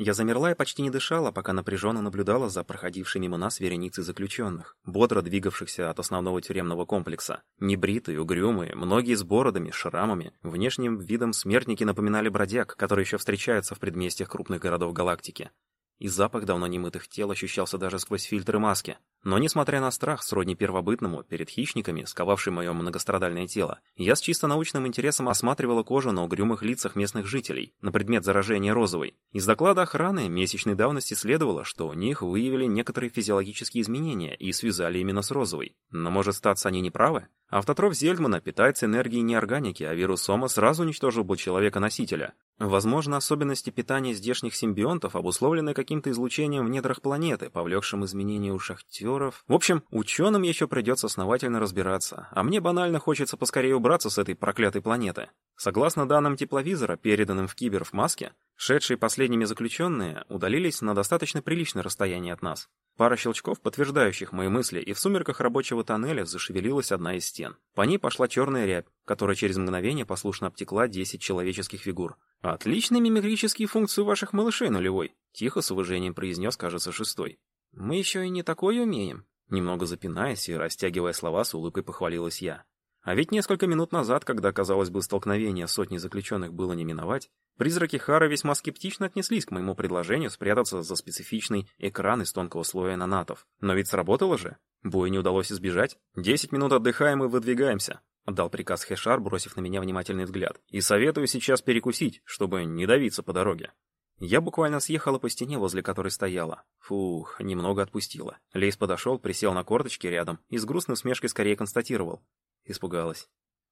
Я замерла и почти не дышала, пока напряженно наблюдала за проходившей мимо нас вереницей заключенных, бодро двигавшихся от основного тюремного комплекса. Небритые, угрюмые, многие с бородами, шрамами, внешним видом смертники напоминали бродяг, которые еще встречаются в предместьях крупных городов галактики. И запах давно немытых тел ощущался даже сквозь фильтры маски. Но несмотря на страх, сродни первобытному, перед хищниками, сковавшим мое многострадальное тело, я с чисто научным интересом осматривала кожу на угрюмых лицах местных жителей на предмет заражения розовой. Из доклада охраны месячной давности следовало, что у них выявили некоторые физиологические изменения и связали именно с розовой. Но может статься они неправы? Автотроф Зельдмана питается энергией неорганики, а вирус Сома сразу уничтожил бы человека-носителя. Возможно, особенности питания здешних симбионтов обусловлены каким-то излучением в недрах планеты, повлекшим изменения у шахтеров. В общем, ученым еще придется основательно разбираться, а мне банально хочется поскорее убраться с этой проклятой планеты. Согласно данным тепловизора, переданным в Кибер в маске, шедшие последними заключенные удалились на достаточно приличное расстояние от нас. Пара щелчков, подтверждающих мои мысли, и в сумерках рабочего тоннеля зашевелилась одна из стен. По ней пошла черная рябь, которая через мгновение послушно обтекла 10 человеческих фигур. «Отличные мимикрические функции ваших малышей, нулевой!» Тихо, с уважением произнес, кажется, шестой. «Мы еще и не такое умеем!» Немного запинаясь и растягивая слова, с улыбкой похвалилась я. А ведь несколько минут назад, когда, казалось бы, столкновение сотни заключенных было не миновать, призраки Хара весьма скептично отнеслись к моему предложению спрятаться за специфичный экран из тонкого слоя нанатов. Но ведь сработало же. Бой не удалось избежать. Десять минут отдыхаем и выдвигаемся. Отдал приказ Хешар, бросив на меня внимательный взгляд. И советую сейчас перекусить, чтобы не давиться по дороге. Я буквально съехала по стене, возле которой стояла. Фух, немного отпустила. Лейс подошел, присел на корточки рядом и с грустной усмешкой скорее констатировал. Испугалась.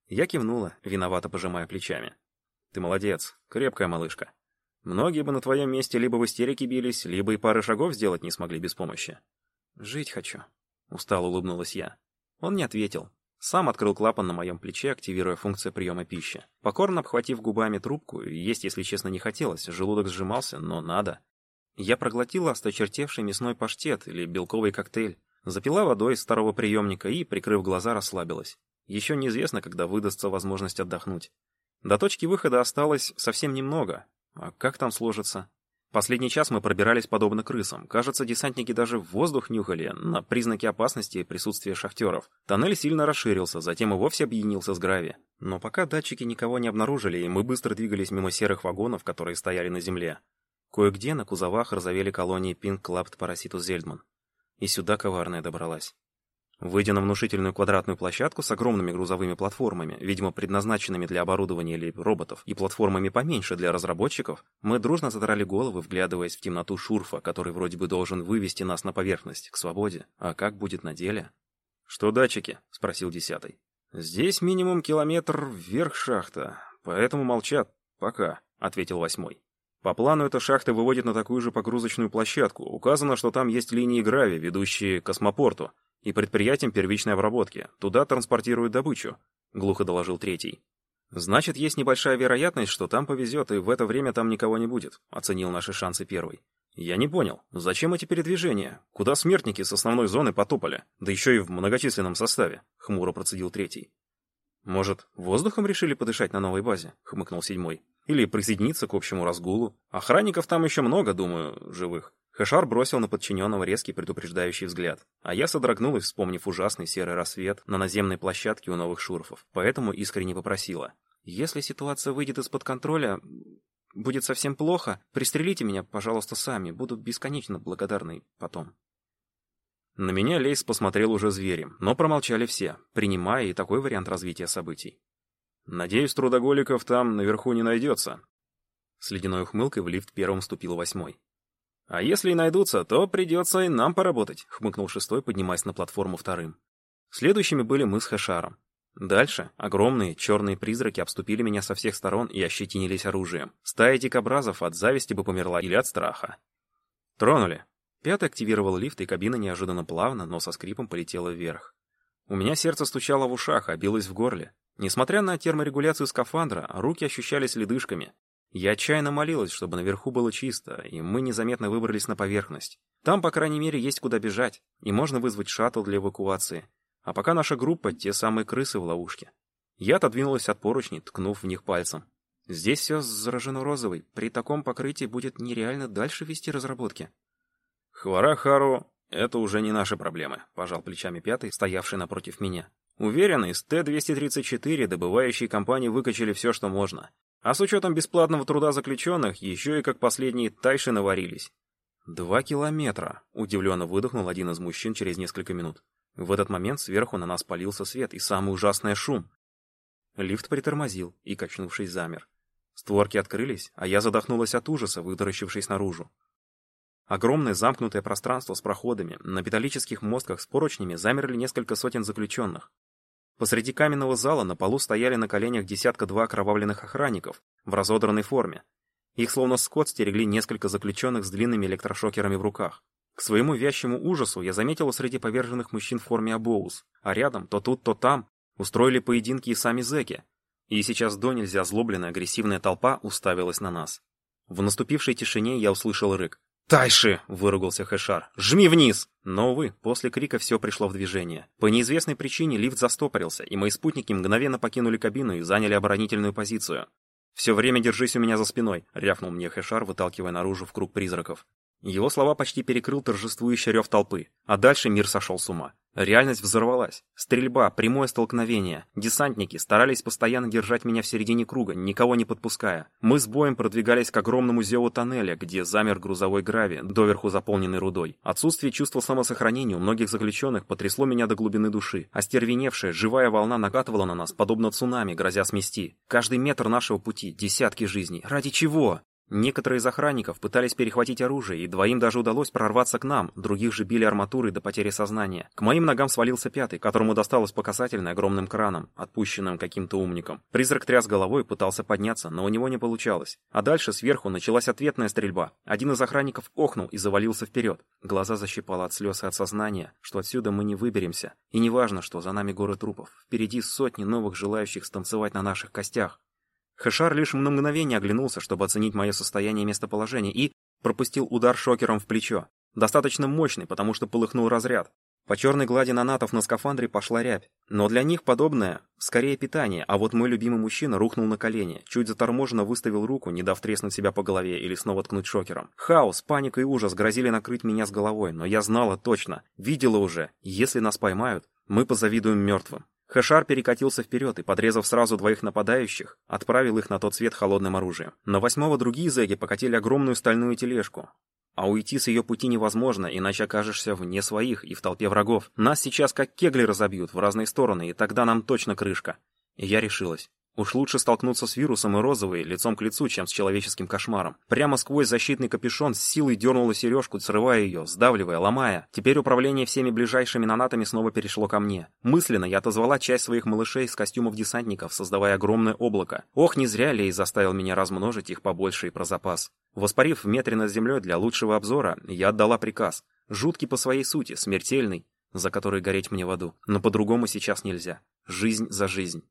Я кивнула, виновато пожимая плечами. «Ты молодец, крепкая малышка. Многие бы на твоем месте либо в истерике бились, либо и пары шагов сделать не смогли без помощи». «Жить хочу», — устало улыбнулась я. Он не ответил. Сам открыл клапан на моем плече, активируя функцию приема пищи. Покорно обхватив губами трубку, есть, если честно, не хотелось, желудок сжимался, но надо. Я проглотила осточертевший мясной паштет или белковый коктейль, запила водой из старого приемника и, прикрыв глаза, расслабилась. Еще неизвестно, когда выдастся возможность отдохнуть. До точки выхода осталось совсем немного. А как там сложится? Последний час мы пробирались подобно крысам. Кажется, десантники даже воздух нюхали на признаки опасности присутствия шахтеров. Тоннель сильно расширился, затем и вовсе объединился с грави. Но пока датчики никого не обнаружили, и мы быстро двигались мимо серых вагонов, которые стояли на земле. Кое-где на кузовах разовели колонии Clubbed Parasitus Зельдман. И сюда коварная добралась. Выйдя на внушительную квадратную площадку с огромными грузовыми платформами, видимо, предназначенными для оборудования или роботов, и платформами поменьше для разработчиков, мы дружно задрали головы, вглядываясь в темноту шурфа, который вроде бы должен вывести нас на поверхность, к свободе. А как будет на деле? «Что датчики?» — спросил десятый. «Здесь минимум километр вверх шахта, поэтому молчат. Пока», — ответил восьмой. По плану эта шахта выводит на такую же погрузочную площадку. Указано, что там есть линии грави, ведущие к космопорту, и предприятиям первичной обработки. Туда транспортируют добычу», — глухо доложил третий. «Значит, есть небольшая вероятность, что там повезет, и в это время там никого не будет», — оценил наши шансы первый. «Я не понял, зачем эти передвижения? Куда смертники с основной зоны потопали? Да еще и в многочисленном составе», — хмуро процедил третий. «Может, воздухом решили подышать на новой базе?» — хмыкнул седьмой. «Или присоединиться к общему разгулу? Охранников там еще много, думаю, живых. Хэшар бросил на подчиненного резкий предупреждающий взгляд, а я содрогнулась, вспомнив ужасный серый рассвет на наземной площадке у новых шурфов, поэтому искренне попросила. «Если ситуация выйдет из-под контроля, будет совсем плохо, пристрелите меня, пожалуйста, сами, буду бесконечно благодарный потом». На меня Лейс посмотрел уже зверем, но промолчали все, принимая и такой вариант развития событий. «Надеюсь, трудоголиков там наверху не найдется». С ледяной ухмылкой в лифт первым вступил восьмой. «А если и найдутся, то придется и нам поработать», — хмыкнул шестой, поднимаясь на платформу вторым. Следующими были мы с Хэшаром. Дальше огромные черные призраки обступили меня со всех сторон и ощетинились оружием. Стая дикобразов от зависти бы померла или от страха. Тронули. Пятый активировал лифт, и кабина неожиданно плавно, но со скрипом полетела вверх. У меня сердце стучало в ушах, а билось в горле. Несмотря на терморегуляцию скафандра, руки ощущались ледышками, я отчаянно молилась, чтобы наверху было чисто, и мы незаметно выбрались на поверхность. Там, по крайней мере, есть куда бежать, и можно вызвать шаттл для эвакуации. А пока наша группа — те самые крысы в ловушке. Я отодвинулась от поручней, ткнув в них пальцем. Здесь все заражено розовой. При таком покрытии будет нереально дальше вести разработки. Хварахару, это уже не наши проблемы, пожал плечами пятый, стоявший напротив меня. Уверен, из Т-234 добывающие компании выкачали все, что можно. А с учетом бесплатного труда заключенных, еще и как последние тайши наварились. «Два километра!» — удивленно выдохнул один из мужчин через несколько минут. В этот момент сверху на нас полился свет и самый ужасный шум. Лифт притормозил и, качнувшись, замер. Створки открылись, а я задохнулась от ужаса, вытаращившись наружу. Огромное замкнутое пространство с проходами, на металлических мостках с поручнями замерли несколько сотен заключенных. Посреди каменного зала на полу стояли на коленях десятка-два окровавленных охранников в разодранной форме. Их словно скот стерегли несколько заключенных с длинными электрошокерами в руках. К своему вящему ужасу я заметила среди поверженных мужчин в форме обоус, а рядом, то тут, то там, устроили поединки и сами зэки, и сейчас до нельзя злобленная агрессивная толпа уставилась на нас. В наступившей тишине я услышал рык. «Тайши!» — выругался Хэшар. «Жми вниз!» Но, увы, после крика все пришло в движение. По неизвестной причине лифт застопорился, и мои спутники мгновенно покинули кабину и заняли оборонительную позицию. «Все время держись у меня за спиной», — рявкнул мне Хэшар, выталкивая наружу в круг призраков. Его слова почти перекрыл торжествующий рев толпы, а дальше мир сошел с ума. Реальность взорвалась. Стрельба, прямое столкновение. Десантники старались постоянно держать меня в середине круга, никого не подпуская. Мы с боем продвигались к огромному зеву тоннеля, где замер грузовой грави, доверху заполненный рудой. Отсутствие чувства самосохранения у многих заключенных потрясло меня до глубины души. Остервеневшая, живая волна накатывала на нас, подобно цунами, грозя смести. Каждый метр нашего пути, десятки жизней. Ради чего? Некоторые из охранников пытались перехватить оружие, и двоим даже удалось прорваться к нам, других же били арматурой до потери сознания. К моим ногам свалился пятый, которому досталось по касательной огромным краном, отпущенным каким-то умником. Призрак тряс головой, пытался подняться, но у него не получалось. А дальше сверху началась ответная стрельба. Один из охранников охнул и завалился вперед. Глаза защипало от слез и от сознания, что отсюда мы не выберемся. И неважно, что за нами горы трупов. Впереди сотни новых желающих станцевать на наших костях. Хэшар лишь на мгновение оглянулся, чтобы оценить мое состояние и местоположение, и пропустил удар шокером в плечо. Достаточно мощный, потому что полыхнул разряд. По черной глади нанатов на скафандре пошла рябь. Но для них подобное скорее питание, а вот мой любимый мужчина рухнул на колени, чуть заторможенно выставил руку, не дав треснуть себя по голове или снова ткнуть шокером. Хаос, паника и ужас грозили накрыть меня с головой, но я знала точно, видела уже, если нас поймают, мы позавидуем мертвым. Хэшар перекатился вперед и, подрезав сразу двоих нападающих, отправил их на тот свет холодным оружием. На восьмого другие зэги покатили огромную стальную тележку. А уйти с ее пути невозможно, иначе окажешься вне своих и в толпе врагов. Нас сейчас как кегли разобьют в разные стороны, и тогда нам точно крышка. И я решилась. Уж лучше столкнуться с вирусом и розовой лицом к лицу, чем с человеческим кошмаром. Прямо сквозь защитный капюшон с силой дернула сережку, срывая ее, сдавливая, ломая. Теперь управление всеми ближайшими нанатами снова перешло ко мне. Мысленно я отозвала часть своих малышей с костюмов десантников, создавая огромное облако. Ох, не зря Лей заставил меня размножить их побольше и про запас. Воспарив в метре над землей для лучшего обзора, я отдала приказ. Жуткий по своей сути, смертельный, за который гореть мне в аду. Но по-другому сейчас нельзя. Жизнь за жизнь.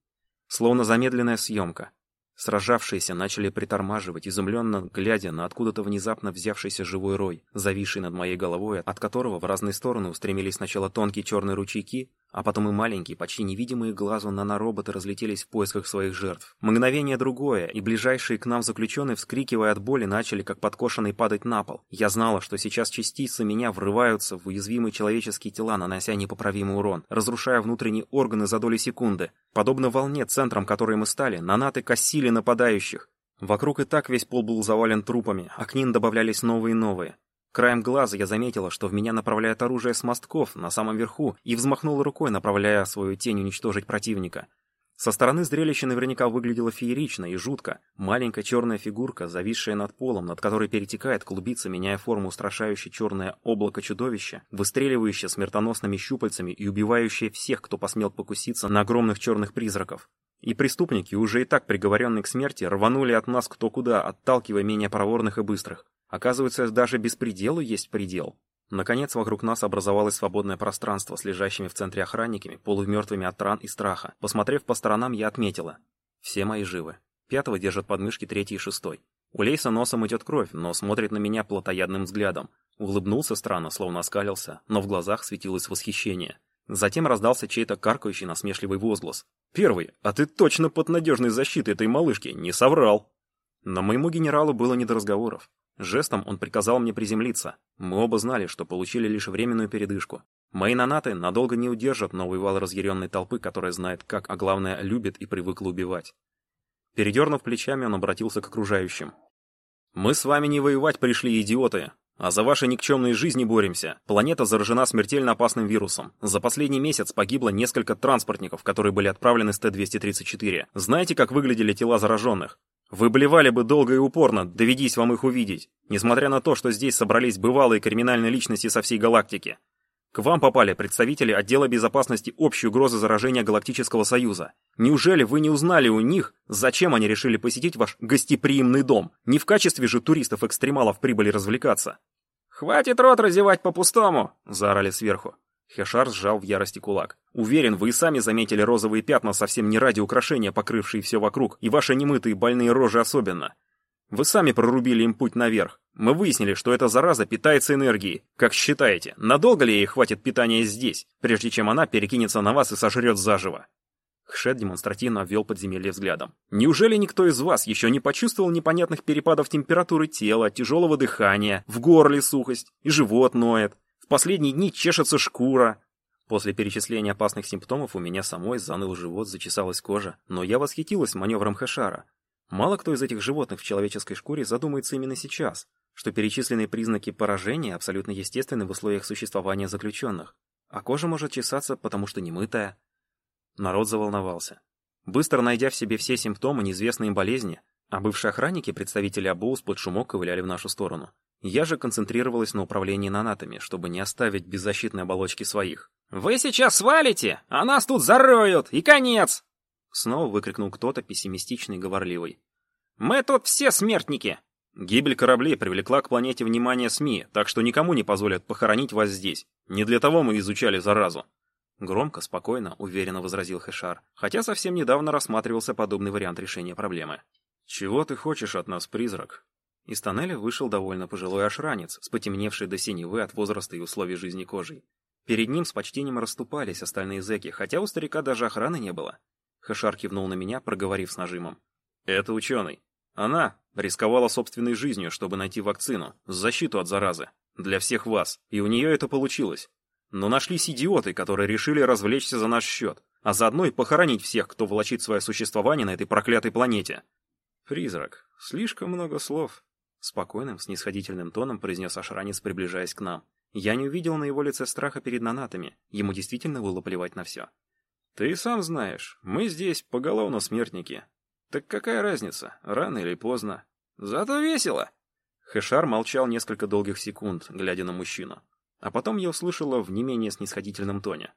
Словно замедленная съемка. Сражавшиеся начали притормаживать, изумленно глядя на откуда-то внезапно взявшийся живой рой, зависший над моей головой, от которого в разные стороны устремились сначала тонкие черные ручейки, а потом и маленькие, почти невидимые глазу нанороботы разлетелись в поисках своих жертв. Мгновение другое, и ближайшие к нам заключенные, вскрикивая от боли, начали как подкошенные падать на пол. Я знала, что сейчас частицы меня врываются в уязвимые человеческие тела, нанося непоправимый урон, разрушая внутренние органы за доли секунды. Подобно волне, центром которой мы стали, нанаты косили нападающих. Вокруг и так весь пол был завален трупами, а к ним добавлялись новые и новые. Краем глаза я заметила, что в меня направляет оружие с мостков на самом верху и взмахнула рукой, направляя свою тень уничтожить противника. Со стороны зрелище наверняка выглядело феерично и жутко. Маленькая черная фигурка, зависшая над полом, над которой перетекает клубица, меняя форму устрашающее черное облако чудовища, выстреливающее смертоносными щупальцами и убивающее всех, кто посмел покуситься на огромных черных призраков. И преступники, уже и так приговоренные к смерти, рванули от нас кто куда, отталкивая менее проворных и быстрых. Оказывается, даже беспределу есть предел. Наконец, вокруг нас образовалось свободное пространство с лежащими в центре охранниками, полумертвыми от ран и страха. Посмотрев по сторонам, я отметила. Все мои живы. Пятого держат подмышки третий и шестой. У Лейса носом идет кровь, но смотрит на меня плотоядным взглядом. Улыбнулся странно, словно оскалился, но в глазах светилось восхищение. Затем раздался чей-то каркающий насмешливый возглас. «Первый, а ты точно под надежной защитой этой малышки, не соврал!» Но моему генералу было не до разговоров. Жестом он приказал мне приземлиться. Мы оба знали, что получили лишь временную передышку. Мои нанаты надолго не удержат новый вал разъяренной толпы, которая знает как, а главное, любит и привыкла убивать. Передернув плечами, он обратился к окружающим. «Мы с вами не воевать пришли, идиоты, а за ваши никчемные жизни боремся. Планета заражена смертельно опасным вирусом. За последний месяц погибло несколько транспортников, которые были отправлены с Т-234. Знаете, как выглядели тела зараженных? Вы блевали бы долго и упорно, доведись вам их увидеть, несмотря на то, что здесь собрались бывалые криминальные личности со всей галактики. К вам попали представители отдела безопасности общей угрозы заражения Галактического Союза. Неужели вы не узнали у них, зачем они решили посетить ваш гостеприимный дом? Не в качестве же туристов-экстремалов прибыли развлекаться. «Хватит рот разевать по-пустому!» – заорали сверху. Хешар сжал в ярости кулак. «Уверен, вы и сами заметили розовые пятна совсем не ради украшения, покрывшие все вокруг, и ваши немытые больные рожи особенно. Вы сами прорубили им путь наверх. Мы выяснили, что эта зараза питается энергией. Как считаете, надолго ли ей хватит питания здесь, прежде чем она перекинется на вас и сожрет заживо?» Хшет демонстративно обвел подземелье взглядом. «Неужели никто из вас еще не почувствовал непонятных перепадов температуры тела, тяжелого дыхания, в горле сухость, и живот ноет? В последние дни чешется шкура?» После перечисления опасных симптомов у меня самой заныл живот, зачесалась кожа, но я восхитилась маневром Хэшара. Мало кто из этих животных в человеческой шкуре задумается именно сейчас, что перечисленные признаки поражения абсолютно естественны в условиях существования заключенных, а кожа может чесаться, потому что немытая. Народ заволновался. Быстро найдя в себе все симптомы неизвестной болезни, а бывшие охранники, представители АБУС под шумок ковыляли в нашу сторону. Я же концентрировалась на управлении нанатами, чтобы не оставить беззащитной оболочки своих. «Вы сейчас свалите, а нас тут зароют, и конец!» Снова выкрикнул кто-то пессимистичный и говорливый. «Мы тут все смертники!» Гибель кораблей привлекла к планете внимание СМИ, так что никому не позволят похоронить вас здесь. Не для того мы изучали заразу. Громко, спокойно, уверенно возразил Хэшар, хотя совсем недавно рассматривался подобный вариант решения проблемы. «Чего ты хочешь от нас, призрак?» Из тоннеля вышел довольно пожилой ошранец, с потемневшей до синевы от возраста и условий жизни кожей. Перед ним с почтением расступались остальные зэки, хотя у старика даже охраны не было. Хэшар кивнул на меня, проговорив с нажимом. «Это ученый. Она рисковала собственной жизнью, чтобы найти вакцину, защиту от заразы. Для всех вас. И у нее это получилось. Но нашлись идиоты, которые решили развлечься за наш счет, а заодно и похоронить всех, кто волочит свое существование на этой проклятой планете. «Призрак, слишком много слов», — спокойным, снисходительным тоном произнес Ашранец, приближаясь к нам. Я не увидел на его лице страха перед нанатами, ему действительно было плевать на все. Ты сам знаешь, мы здесь поголовно смертники. Так какая разница, рано или поздно? Зато весело. Хэшар молчал несколько долгих секунд, глядя на мужчину. А потом я услышала в не менее снисходительном тоне.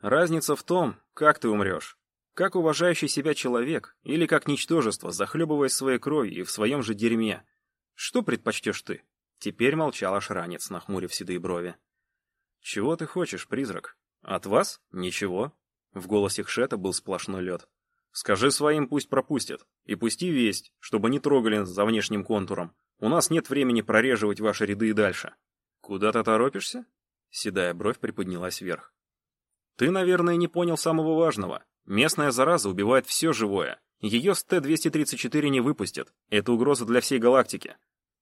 Разница в том, как ты умрешь. Как уважающий себя человек, или как ничтожество, захлебываясь своей кровью и в своем же дерьме. Что предпочтешь ты? Теперь молчал аж ранец, нахмурив седые брови. «Чего ты хочешь, призрак? От вас? Ничего. В голосе Хшета был сплошной лед. «Скажи своим, пусть пропустят. И пусти весть, чтобы не трогали за внешним контуром. У нас нет времени прореживать ваши ряды и дальше». «Куда ты торопишься?» Седая бровь приподнялась вверх. «Ты, наверное, не понял самого важного. Местная зараза убивает все живое. Ее с Т-234 не выпустят. Это угроза для всей галактики.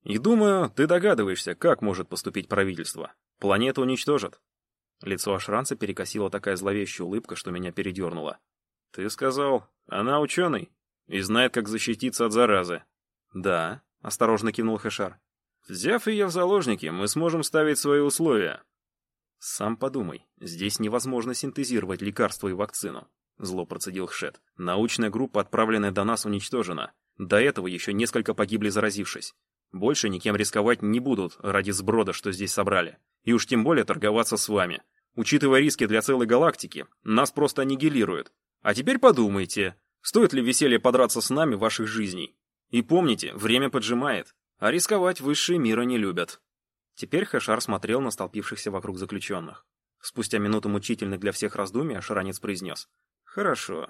И думаю, ты догадываешься, как может поступить правительство. Планету уничтожат. Лицо Ашранца перекосила такая зловещая улыбка, что меня передернуло. «Ты сказал, она ученый и знает, как защититься от заразы». «Да», — осторожно кивнул Хэшар. «Взяв ее в заложники, мы сможем ставить свои условия». «Сам подумай, здесь невозможно синтезировать лекарство и вакцину», — зло процедил Хшет. «Научная группа, отправленная до нас, уничтожена. До этого еще несколько погибли, заразившись. Больше никем рисковать не будут ради сброда, что здесь собрали. И уж тем более торговаться с вами. Учитывая риски для целой галактики, нас просто аннигилируют. А теперь подумайте, стоит ли веселье подраться с нами ваших жизней. И помните, время поджимает, а рисковать высшие мира не любят. Теперь Хэшар смотрел на столпившихся вокруг заключенных. Спустя минуту мучительных для всех раздумий Ашаранец произнес. «Хорошо.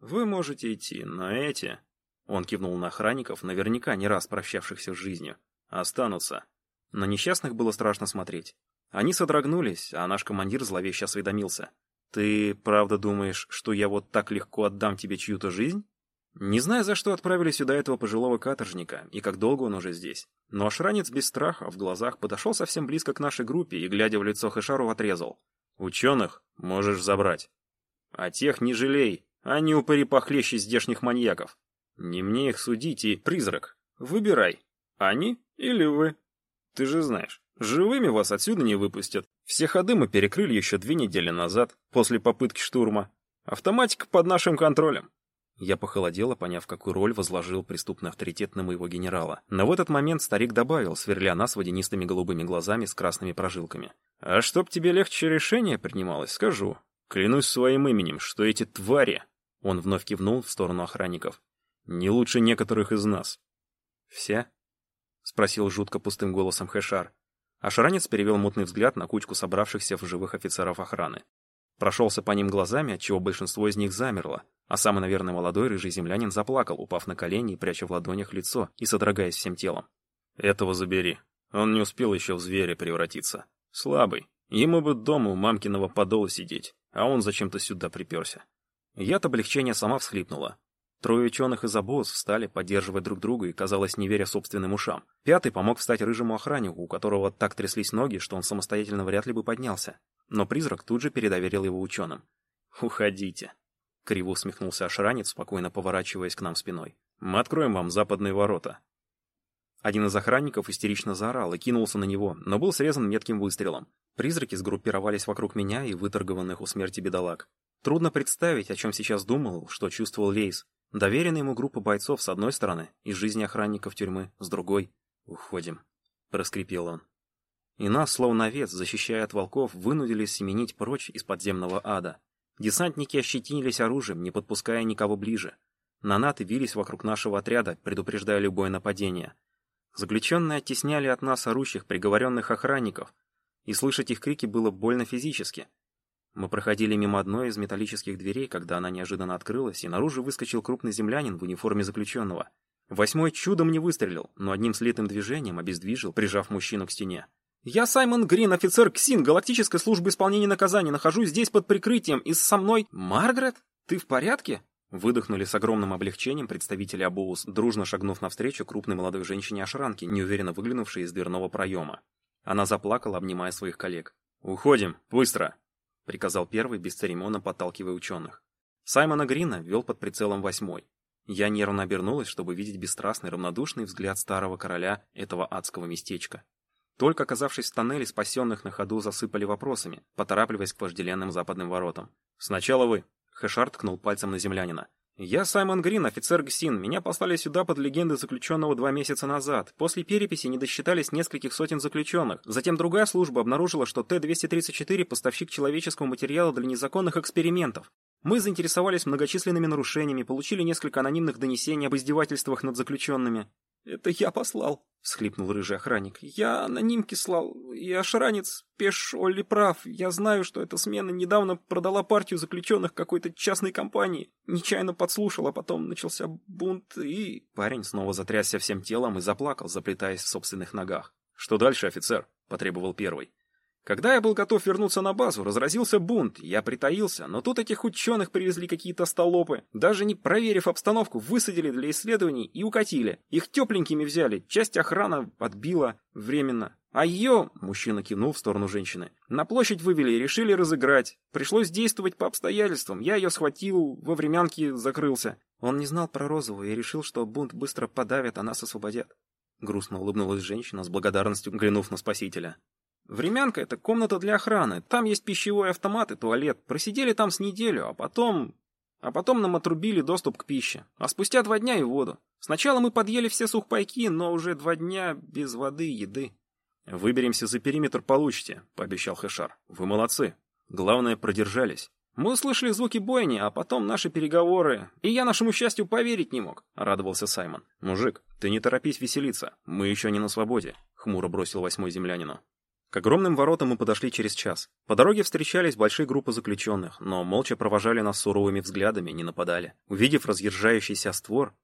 Вы можете идти, но эти...» Он кивнул на охранников, наверняка не раз прощавшихся с жизнью. «Останутся». На несчастных было страшно смотреть. Они содрогнулись, а наш командир зловеще осведомился. «Ты правда думаешь, что я вот так легко отдам тебе чью-то жизнь?» Не знаю, за что отправили сюда этого пожилого каторжника и как долго он уже здесь. Но ошранец без страха в глазах подошел совсем близко к нашей группе и, глядя в лицо Хэшару, отрезал. «Ученых можешь забрать. А тех не жалей, они упыри похлеще здешних маньяков. Не мне их судить и, призрак, выбирай, они или вы. Ты же знаешь, живыми вас отсюда не выпустят. Все ходы мы перекрыли еще две недели назад, после попытки штурма. Автоматика под нашим контролем. Я похолодела, поняв, какую роль возложил преступный авторитет на моего генерала. Но в этот момент старик добавил, сверля нас водянистыми голубыми глазами с красными прожилками. «А чтоб тебе легче решение принималось, скажу. Клянусь своим именем, что эти твари...» Он вновь кивнул в сторону охранников. «Не лучше некоторых из нас». «Все?» — спросил жутко пустым голосом Хэшар. А шаранец перевел мутный взгляд на кучку собравшихся в живых офицеров охраны. Прошелся по ним глазами, отчего большинство из них замерло, а самый, наверное, молодой рыжий землянин заплакал, упав на колени и пряча в ладонях лицо и содрогаясь всем телом. «Этого забери. Он не успел еще в зверя превратиться. Слабый. Ему бы дома у мамкиного подола сидеть, а он зачем-то сюда приперся». Я от облегчения сама всхлипнула. Трое ученых из обоз встали, поддерживая друг друга и, казалось, не веря собственным ушам. Пятый помог встать рыжему охраннику, у которого так тряслись ноги, что он самостоятельно вряд ли бы поднялся. Но призрак тут же передоверил его ученым. «Уходите», — криво усмехнулся ошранец, спокойно поворачиваясь к нам спиной. «Мы откроем вам западные ворота». Один из охранников истерично заорал и кинулся на него, но был срезан метким выстрелом. Призраки сгруппировались вокруг меня и выторгованных у смерти бедолаг. Трудно представить, о чем сейчас думал, что чувствовал Лейс, Доверена ему группа бойцов с одной стороны и жизни охранников тюрьмы с другой. «Уходим», — проскрипел он. И нас, словно овец, защищая от волков, вынудили семенить прочь из подземного ада. Десантники ощетинились оружием, не подпуская никого ближе. Нанаты вились вокруг нашего отряда, предупреждая любое нападение. Заключенные оттесняли от нас орущих, приговоренных охранников, и слышать их крики было больно физически — мы проходили мимо одной из металлических дверей, когда она неожиданно открылась, и наружу выскочил крупный землянин в униформе заключенного. Восьмой чудом не выстрелил, но одним слитым движением обездвижил, прижав мужчину к стене. «Я Саймон Грин, офицер КСИН, Галактической службы исполнения наказаний, нахожусь здесь под прикрытием, и со мной... Маргарет, ты в порядке?» Выдохнули с огромным облегчением представители Абоус, дружно шагнув навстречу крупной молодой женщине-ошранке, неуверенно выглянувшей из дверного проема. Она заплакала, обнимая своих коллег. «Уходим, быстро!» — приказал первый, бесцеремонно подталкивая ученых. Саймона Грина вел под прицелом восьмой. Я нервно обернулась, чтобы видеть бесстрастный, равнодушный взгляд старого короля этого адского местечка. Только оказавшись в тоннеле, спасенных на ходу засыпали вопросами, поторапливаясь к вожделенным западным воротам. «Сначала вы», — Хэшар ткнул пальцем на землянина. «Я Саймон Грин, офицер ГСИН. Меня послали сюда под легендой заключенного два месяца назад. После переписи не досчитались нескольких сотен заключенных. Затем другая служба обнаружила, что Т-234 – поставщик человеческого материала для незаконных экспериментов. Мы заинтересовались многочисленными нарушениями, получили несколько анонимных донесений об издевательствах над заключенными. «Это я послал», — всхлипнул рыжий охранник. «Я анонимки слал, и ошранец, пеш Олли прав. Я знаю, что эта смена недавно продала партию заключенных какой-то частной компании. Нечаянно подслушал, а потом начался бунт и...» Парень снова затрясся всем телом и заплакал, заплетаясь в собственных ногах. «Что дальше, офицер?» — потребовал первый. Когда я был готов вернуться на базу, разразился бунт, я притаился, но тут этих ученых привезли какие-то столопы. Даже не проверив обстановку, высадили для исследований и укатили. Их тепленькими взяли, часть охрана отбила временно. А ее, мужчина кивнул в сторону женщины, на площадь вывели и решили разыграть. Пришлось действовать по обстоятельствам. Я ее схватил, во времянке закрылся. Он не знал про розовую и решил, что бунт быстро подавят, а нас освободят. Грустно улыбнулась женщина с благодарностью, глянув на спасителя. Времянка — это комната для охраны. Там есть пищевой автомат и туалет. Просидели там с неделю, а потом... А потом нам отрубили доступ к пище. А спустя два дня и воду. Сначала мы подъели все сухпайки, но уже два дня без воды и еды. «Выберемся за периметр, получите», — пообещал Хэшар. «Вы молодцы. Главное, продержались». Мы услышали звуки бойни, а потом наши переговоры, и я нашему счастью поверить не мог», — радовался Саймон. «Мужик, ты не торопись веселиться, мы еще не на свободе», — хмуро бросил восьмой землянину. К огромным воротам мы подошли через час. По дороге встречались большие группы заключенных, но молча провожали нас суровыми взглядами, не нападали. Увидев разъезжающийся створ,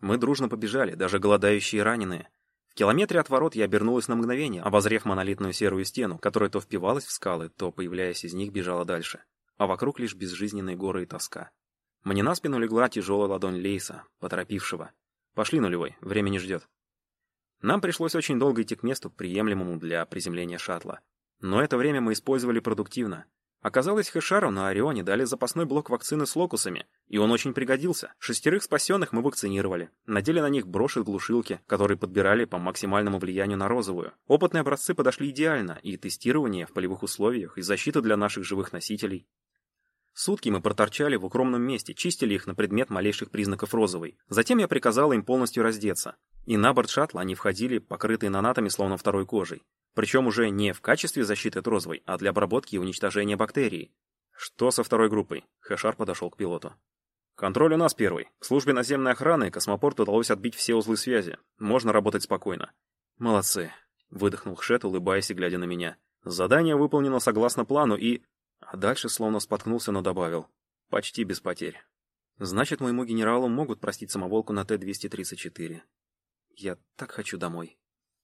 мы дружно побежали, даже голодающие и раненые. В километре от ворот я обернулась на мгновение, обозрев монолитную серую стену, которая то впивалась в скалы, то, появляясь из них, бежала дальше. А вокруг лишь безжизненные горы и тоска. Мне на спину легла тяжелая ладонь Лейса, поторопившего. «Пошли, нулевой, время не ждет». Нам пришлось очень долго идти к месту, приемлемому для приземления шаттла. Но это время мы использовали продуктивно. Оказалось, Хэшару на Орионе дали запасной блок вакцины с локусами, и он очень пригодился. Шестерых спасенных мы вакцинировали. Надели на них броши-глушилки, которые подбирали по максимальному влиянию на розовую. Опытные образцы подошли идеально, и тестирование в полевых условиях, и защита для наших живых носителей. Сутки мы проторчали в укромном месте, чистили их на предмет малейших признаков розовой. Затем я приказала им полностью раздеться. И на борт шаттла они входили, покрытые нанатами словно второй кожей. Причем уже не в качестве защиты от розовой, а для обработки и уничтожения бактерий. Что со второй группой? Хэшар подошел к пилоту. Контроль у нас первый. В службе наземной охраны космопорту удалось отбить все узлы связи. Можно работать спокойно. Молодцы. Выдохнул Хшет, улыбаясь и глядя на меня. Задание выполнено согласно плану и... А дальше словно споткнулся, но добавил. Почти без потерь. Значит, моему генералу могут простить самоволку на Т-234. Я так хочу домой.